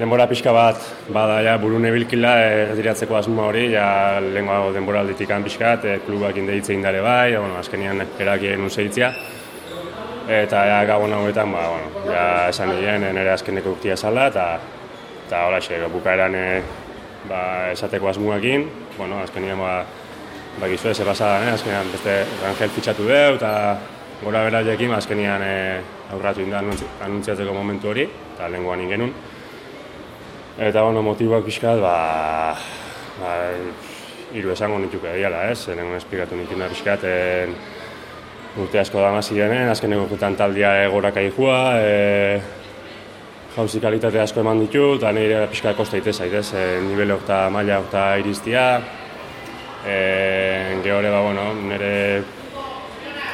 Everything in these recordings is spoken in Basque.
denbora pixka bat bada ja buru nebilkila erretiratzeko asmoa hori, ja lehenko denbora alditik pixkat, e, klubak indeitze indare bai, bueno, azkenian erakien useitzia. Eta ja gabon hauetan, ba, bueno, ja esan egin nire azkeneko uktia zala, eta eta hola xe, bukaeran e, ba, esateko asmuekin, bueno, azkenian ba, ba gizu ez, pasada, eh? azkenian beste Rangel fitxatu deu, eta gora bera jekin, ba, azkenian e, aurratu inda anuntziatzeko momentu hori, eta lehenkoan ingenun. Eta bueno, motiboak pixkat, ba, ba, iru esango nituke diala, ez? Lehenko esplikatu nituna pixkat, en, urte asko da mazi denen, azken egokutan taldia egorak aihua, e, jauzi kalitate asko eman ditu, eta nire pixka kosta itez zaitez, e, nivele okta maila okta iriztia. E, gehore, ba, bueno, nire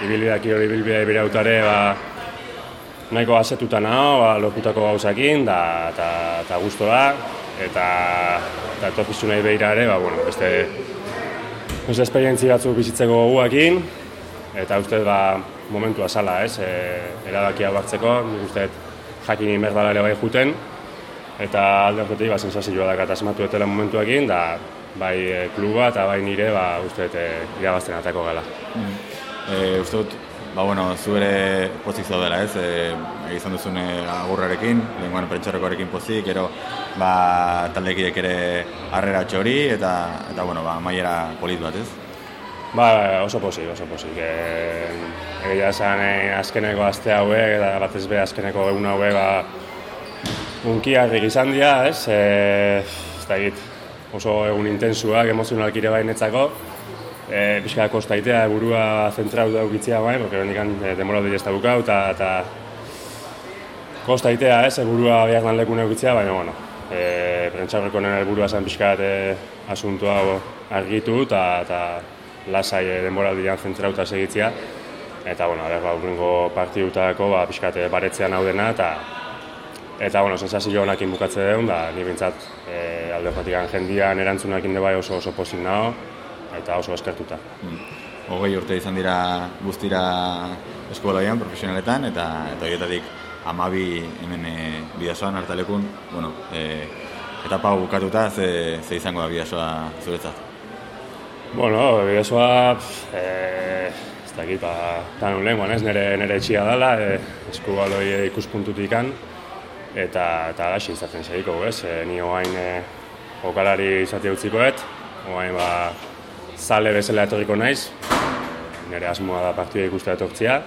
ibilbideak hori ibilbidea ibire autare, ba, nahiko azetuta naho, ba, lortutako gauzakin, da, eta, eta guztua, eta, eta etorkizu nahi behira ere, ba, bueno, beste, beste esperientzi batzuk bizitzeko guakin, eta uste ba, momentu azala, ez, e, erabakia hartzeko, uste jakin inberdala ere bai juten, eta alde horretik, ba, sensazioa dakat asmatu etela momentuakin, da, bai e, kluba eta bai nire, ba, uste, e, irabazten atako gala. Mm. E, uste dut, ba, bueno, zu ere pozik zaudela, ez? E, izan duzun agurrarekin, lenguan prentxarrekoarekin pozik, gero ba, taldekiek ere harrera txori, eta, eta bueno, ba, maiera polit bat, ez? Ba, oso pozik, oso pozik. E, egia esan e, azkeneko aste hauek, eta batez be azkeneko egun hauek, ba, unkiak izan dira, ez? E, ez da egit, oso egun intensuak, emozionalak ere bainetzako, e, pixka kostaitea burua zentrau da ukitzia bai, porque bendikan e, demora dut da bukau, eta, eta kostaitea ez, e, burua behar lan leku neukitzia, baina, bueno, e, prentxaurreko nena burua zen pixka e, asuntu hau argitu, eta, eta lasai e, denbora dian zentrau eta segitzia, eta, bueno, ber, ba, urrengo partidutako, ba, pixka baretzean hau dena, eta Eta, bueno, sensazio honakin bukatze deun, da, ni bintzat e, alde jendian erantzunakin de bai oso oso pozik nago, eta oso eskertuta. Mm. Hogei urte izan dira guztira eskualoian, profesionaletan, eta eta horietatik amabi hemen e, bidazoan hartalekun, bueno, e, etapa bukatuta, ze, ze izango da bidazoa zuretzat? Bueno, bidazoa, e, ez da egipa, eta nun lehen, ez, nire, nire etxia dela, e, eskualoi ikuspuntutik kan, eta, eta hasi izaten zeiko, ez, e, ni hoain e, jokalari izate utzikoet, hoain ba, zale bezala etorriko naiz, nire asmoa da partida ikustea etortzia,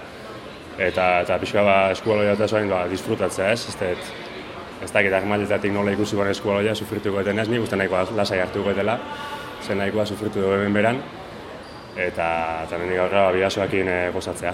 eta, eta pixka ba, eskualoia eta zoain ba, disfrutatzea ez, ez, ez, ez dakit armaletatik nola ikusi gure eskualoia sufrituko eten ez, nik uste nahikoa lasai hartuko etela, zen nahikoa sufritu dugu beran, eta, eta nire gaurra ba, bidazoakin e, gozatzea.